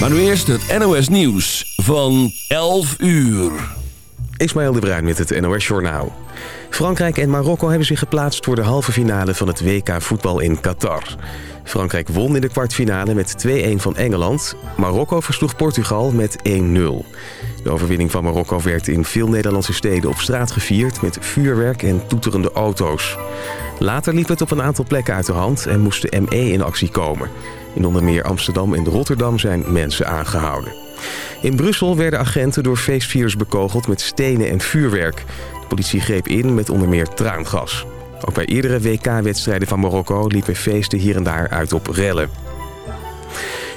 Maar nu eerst het NOS Nieuws van 11 uur. Ismaël de Bruin met het NOS Journaal. Frankrijk en Marokko hebben zich geplaatst voor de halve finale van het WK voetbal in Qatar. Frankrijk won in de kwartfinale met 2-1 van Engeland. Marokko versloeg Portugal met 1-0. De overwinning van Marokko werd in veel Nederlandse steden op straat gevierd... met vuurwerk en toeterende auto's. Later liep het op een aantal plekken uit de hand en moest de ME in actie komen. In onder meer Amsterdam en Rotterdam zijn mensen aangehouden. In Brussel werden agenten door feestviers bekogeld met stenen en vuurwerk. De politie greep in met onder meer traangas. Ook bij eerdere WK-wedstrijden van Marokko liepen feesten hier en daar uit op rellen.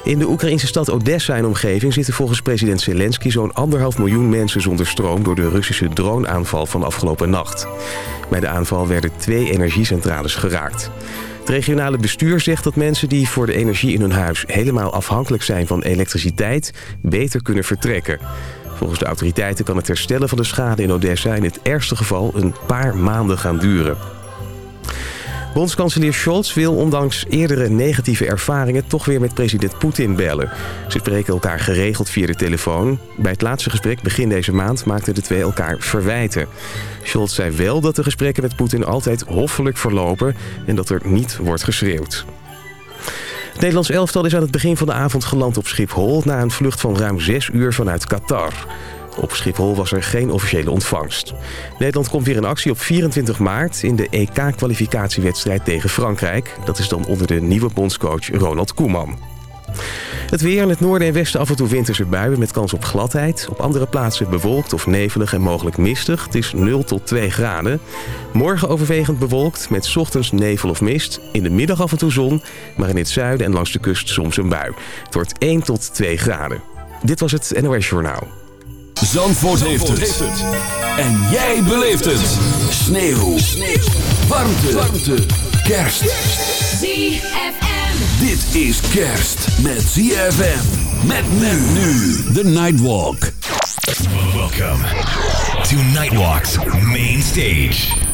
In de Oekraïnse stad Odessa en omgeving zitten volgens president Zelensky zo'n anderhalf miljoen mensen zonder stroom door de Russische droneaanval van afgelopen nacht. Bij de aanval werden twee energiecentrales geraakt. Het regionale bestuur zegt dat mensen die voor de energie in hun huis helemaal afhankelijk zijn van elektriciteit beter kunnen vertrekken. Volgens de autoriteiten kan het herstellen van de schade in Odessa in het ergste geval een paar maanden gaan duren. Bondskanselier Scholz wil ondanks eerdere negatieve ervaringen... toch weer met president Poetin bellen. Ze spreken elkaar geregeld via de telefoon. Bij het laatste gesprek begin deze maand maakten de twee elkaar verwijten. Scholz zei wel dat de gesprekken met Poetin altijd hoffelijk verlopen... en dat er niet wordt geschreeuwd. Het Nederlands elftal is aan het begin van de avond geland op Schiphol... na een vlucht van ruim zes uur vanuit Qatar. Op Schiphol was er geen officiële ontvangst. Nederland komt weer in actie op 24 maart in de EK-kwalificatiewedstrijd tegen Frankrijk. Dat is dan onder de nieuwe bondscoach Ronald Koeman. Het weer in het noorden en westen af en toe winterse buien met kans op gladheid. Op andere plaatsen bewolkt of nevelig en mogelijk mistig. Het is 0 tot 2 graden. Morgen overwegend bewolkt met ochtends nevel of mist. In de middag af en toe zon, maar in het zuiden en langs de kust soms een bui. Het wordt 1 tot 2 graden. Dit was het NOS Journaal. Zandvoort, Zandvoort heeft, het. En jij beleeft het. Sneeuw. Sneeuw. Warmte. Warmte. Kerst. ZFM. Dit is kerst met ZFM. Met men nu. The Nightwalk. Welcome to Nightwalk's main stage.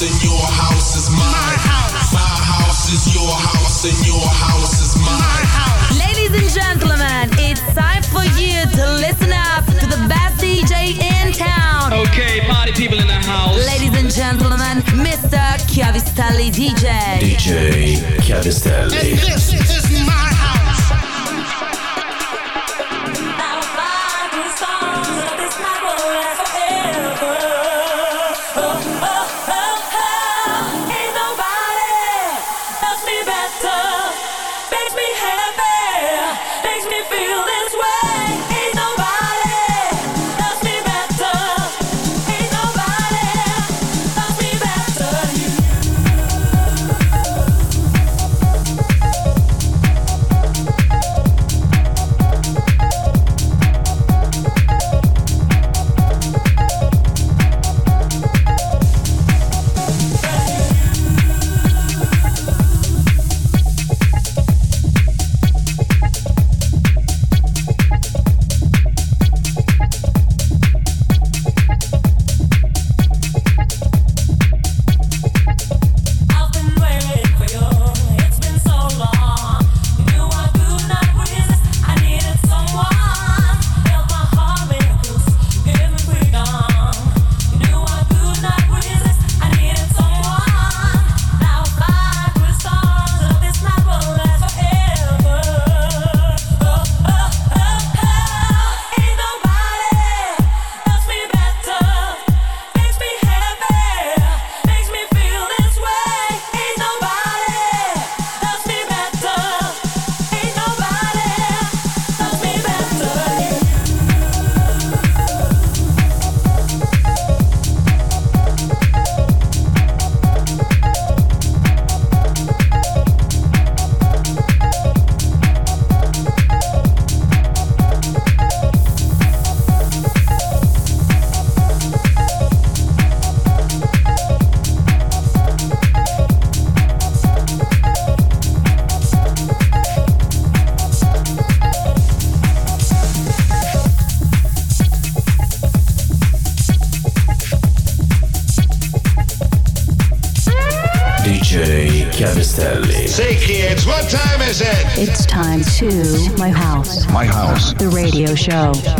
House, and your house is mine. My house. My house is your house, and your house is mine. Ladies and gentlemen, it's time for you to listen up to the best DJ in town. Okay, party people in the house. Ladies and gentlemen, Mr. Chiavistelli DJ. DJ And Chiavistelli. this is my radio show.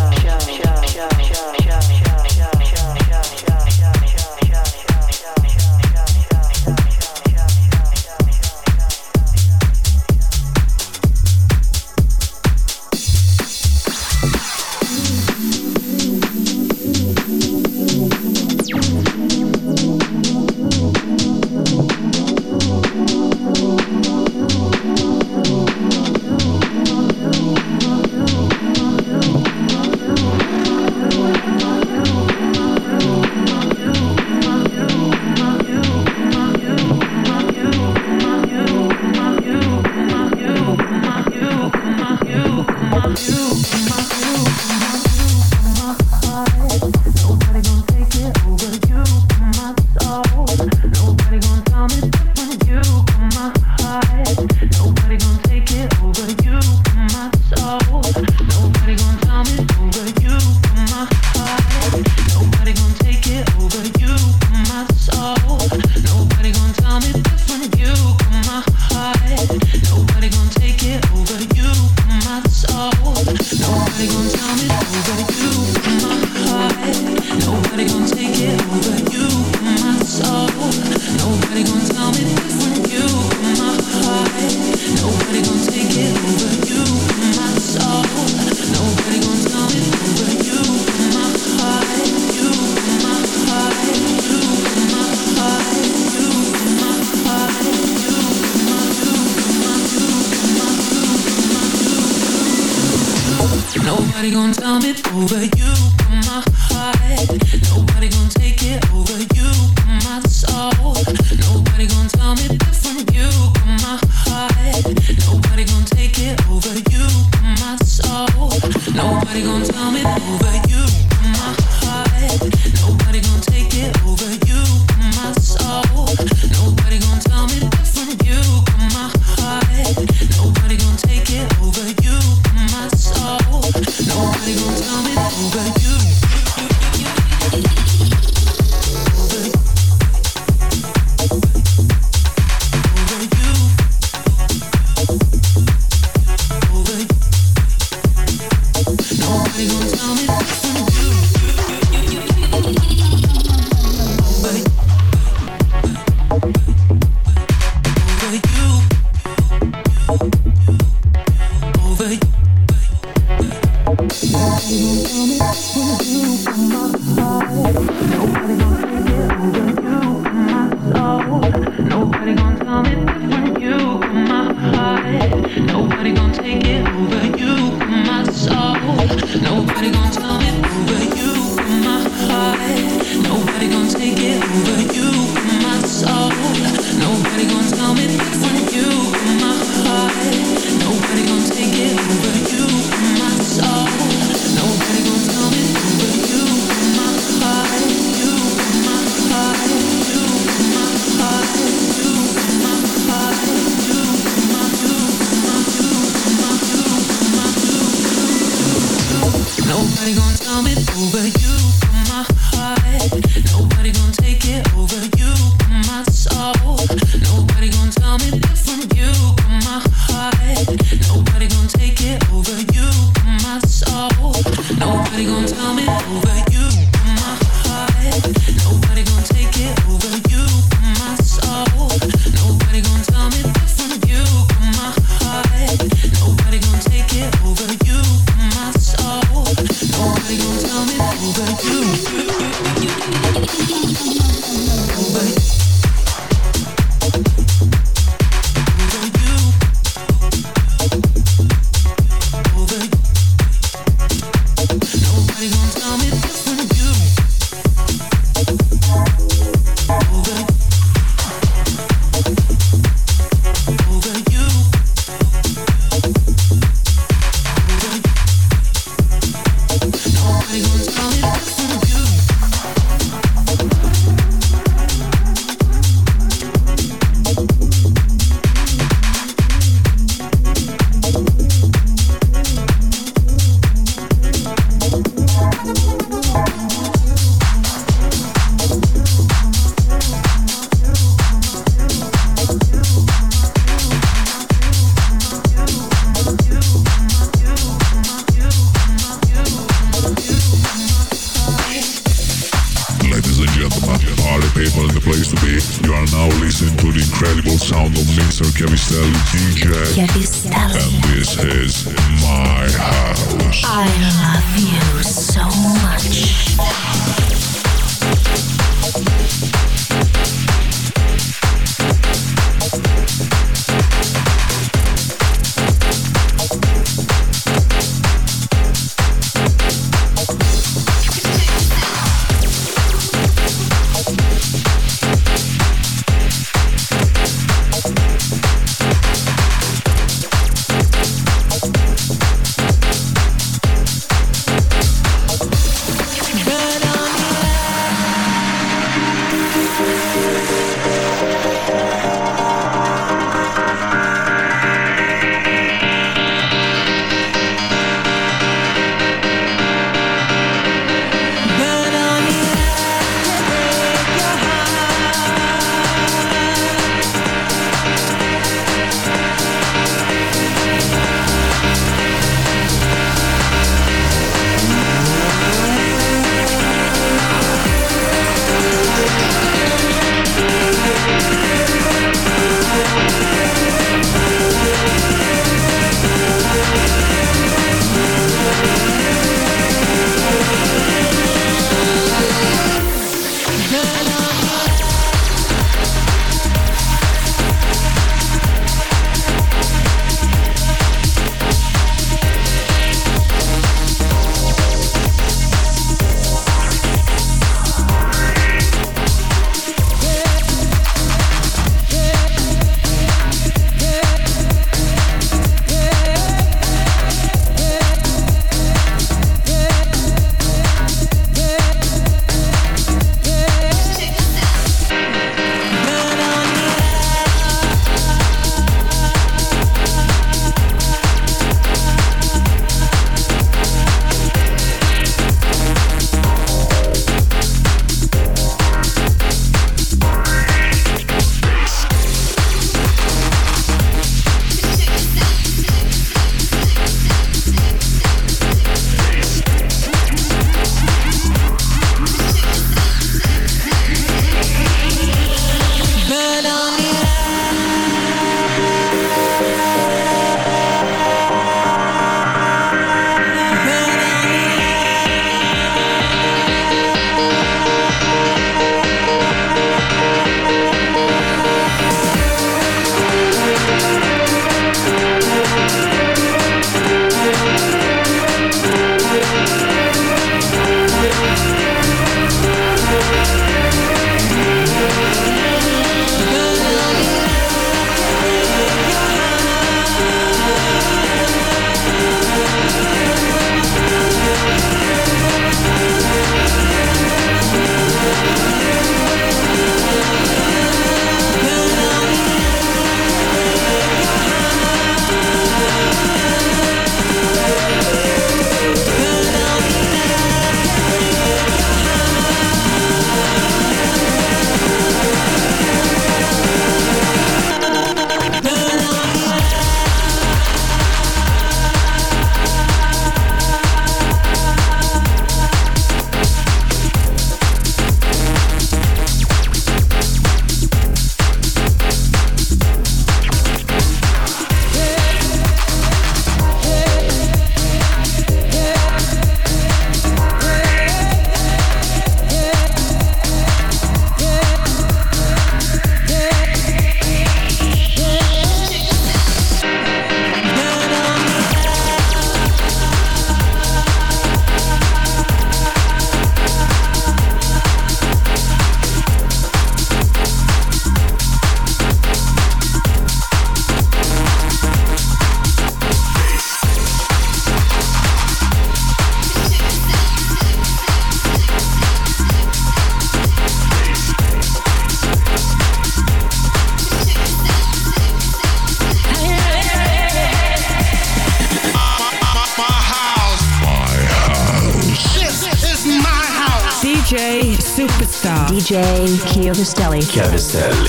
DJ Chiovistelli. Chiavistelli.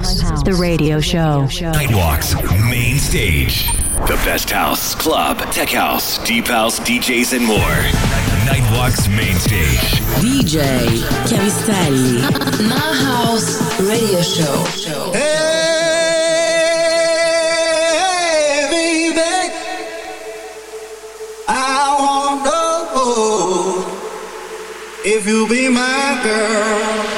House, the radio show. Nightwalk's main stage. The best house, club, tech house, deep house, DJs, and more. Nightwalk's main stage. DJ Chiavistelli. My house radio show. Hey, baby, I wanna know if you be my girl.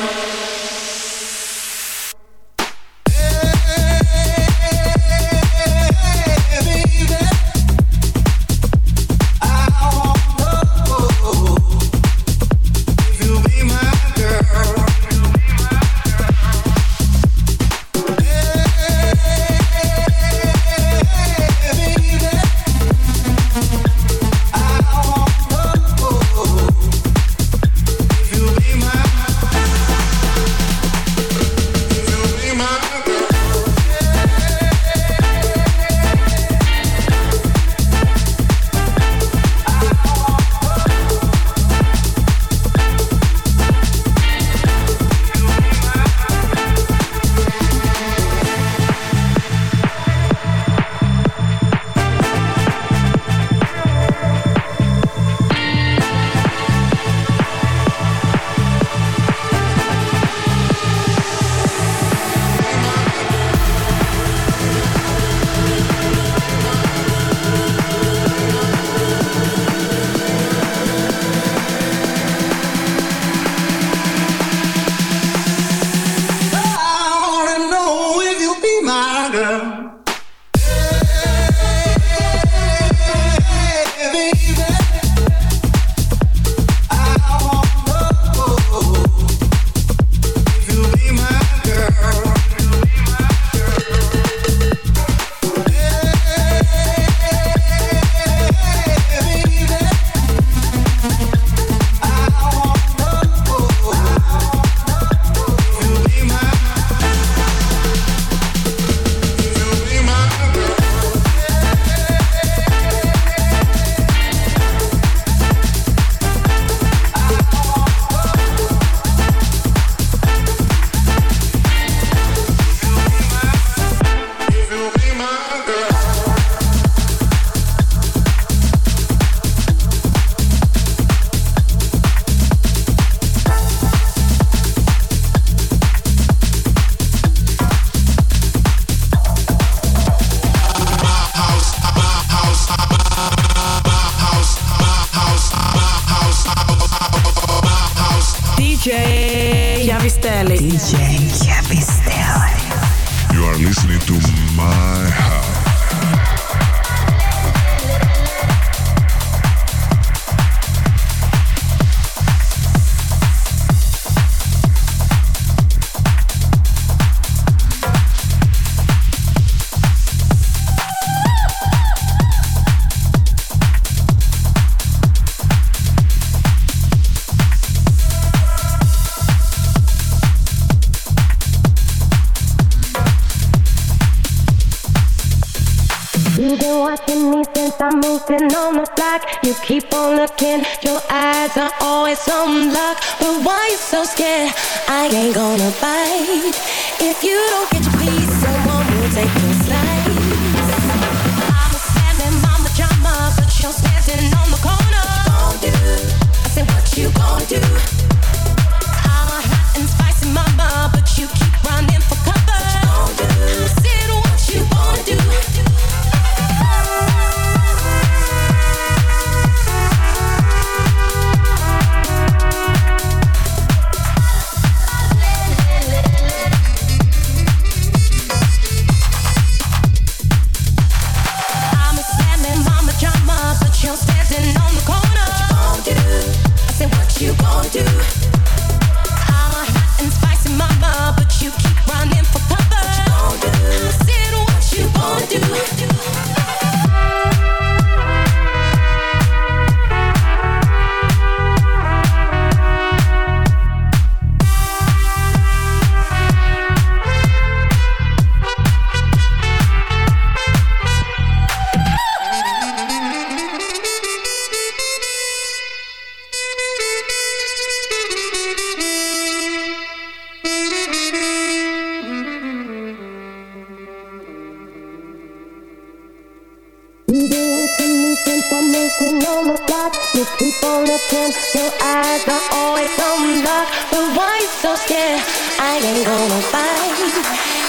So scared? I ain't gonna fight.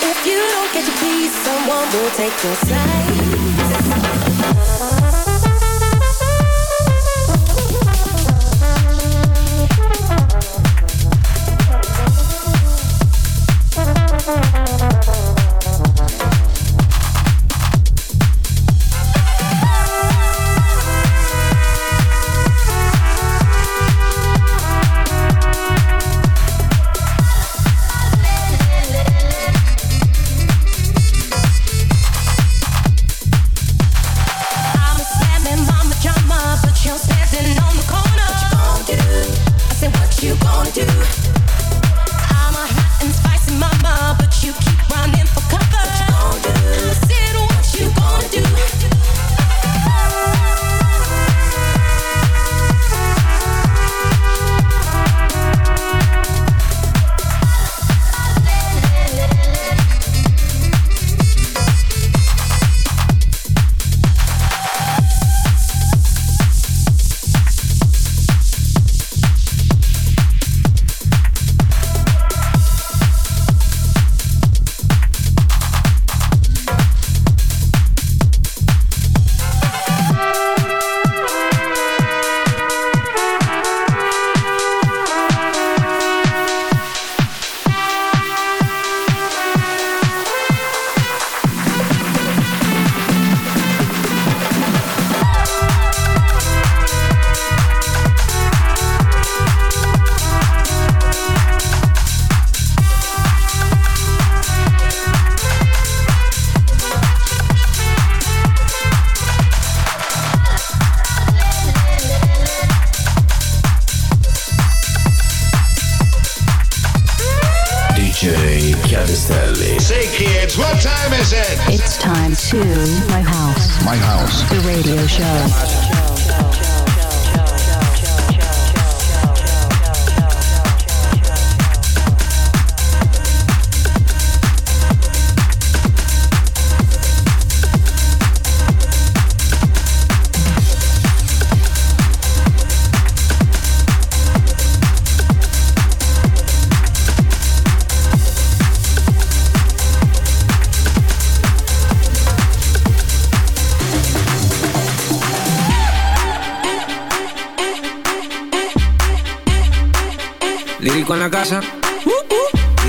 If you don't get your piece, someone will take your side.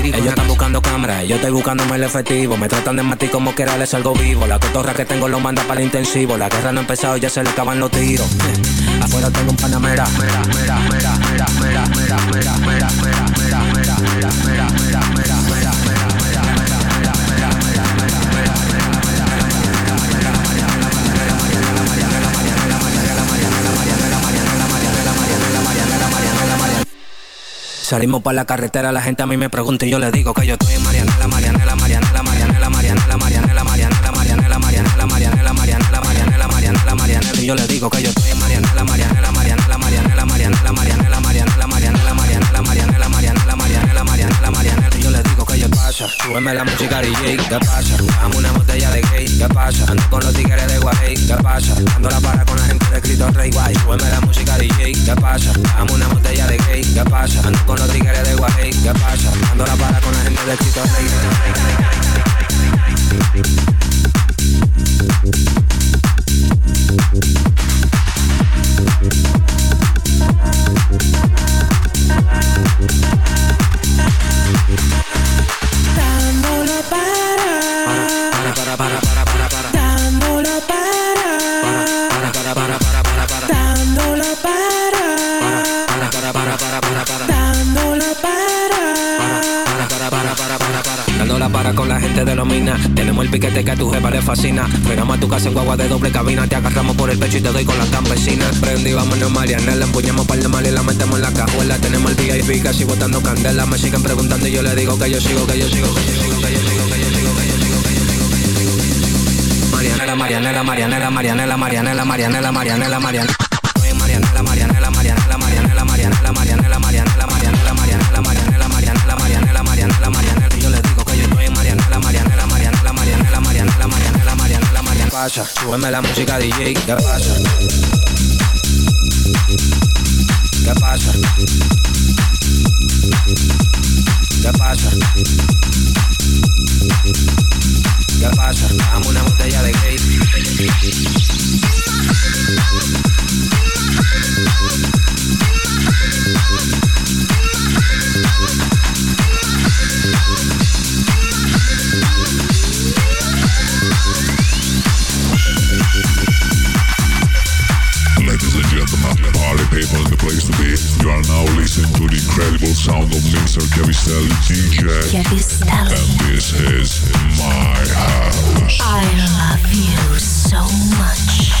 Ellos están buscando cámaras, yo estoy buscándome el efectivo. Me tratan de matar como que era les salgo vivo. La cotorra que tengo lo manda para el intensivo. La guerra no ha empezado, ya se le acaban los tiros. Afuera tengo un panamera. Mera, mera, mera. Salimos para la carretera, la gente a mí me pregunta y yo le digo que yo estoy en Marianela, Marianela, Marianela, Marianela, Marianela, Marianela, Marianela, Marianela, Marianela, Marianela, Marianela, Marianela, Marianela, y yo le digo que yo estoy en pasa, súbeme la música DJ, ¿qué pasa? Dame una botella de gay, ¿qué pasa? Ando con los tigres de Guay, ¿qué pasa? Dando la para con la gente de Cristo Rey Guay, súbeme la música DJ, ¿qué pasa? Dame una botella de gay, ¿qué pasa? Ando con los tigres de Guay, ¿qué pasa? Dando la para con la gente de Cristo Rey con Piquete que tu jefa le fascina. Frenamos a tu casa en guagua de doble cabina. Te agarramos por el pecho y te doy con las campesinas. Prendí, vámonos, Mariana. La empuñamos para el mal y la metemos en la cajuela. Tenemos el VIP casi botando candela. Me siguen preguntando y yo le digo que yo sigo, que yo sigo, que yo sigo, que yo sigo, que yo sigo, que yo sigo, que yo sigo. Marianela, Marianela, Marianela, Marianela, Marianela, Marianela, Marianela, Marianela. Marianela, Marianela, Marianela, Marianela, Marianela, Marianela. Pasa? Súbeme la música DJ, ¿qué pasa? ¿Qué pasa? ¿Qué pasa? ¿Qué pasa? Dame una botella de gay. People the place to be. You are now listening to the incredible sound of Mr. Chiavistelli DJ. Chiavistelli. And this is my house. I love you so much.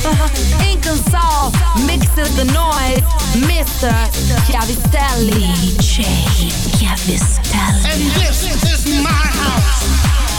fucking? Inconsol, mixes the noise. Mr. Chiavistelli. DJ Chiavistelli. And this is my house.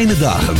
fijne dagen.